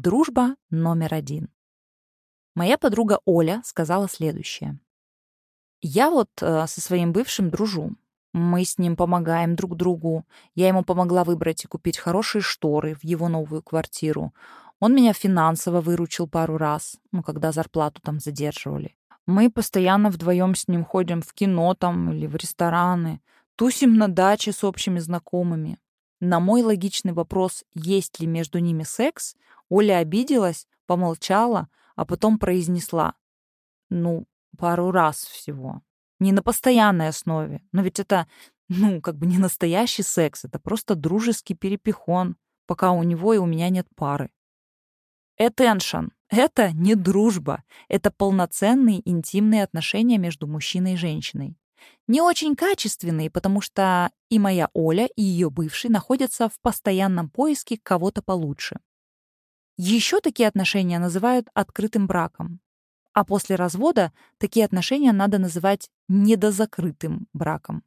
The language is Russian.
Дружба номер один. Моя подруга Оля сказала следующее. Я вот э, со своим бывшим дружу. Мы с ним помогаем друг другу. Я ему помогла выбрать и купить хорошие шторы в его новую квартиру. Он меня финансово выручил пару раз, ну, когда зарплату там задерживали. Мы постоянно вдвоем с ним ходим в кино там или в рестораны, тусим на даче с общими знакомыми. На мой логичный вопрос, есть ли между ними секс, Оля обиделась, помолчала, а потом произнесла. Ну, пару раз всего. Не на постоянной основе. Но ведь это, ну, как бы не настоящий секс, это просто дружеский перепихон, пока у него и у меня нет пары. Attention. Это не дружба. Это полноценные интимные отношения между мужчиной и женщиной. Не очень качественные, потому что и моя Оля, и ее бывший находятся в постоянном поиске кого-то получше. Еще такие отношения называют открытым браком. А после развода такие отношения надо называть недозакрытым браком.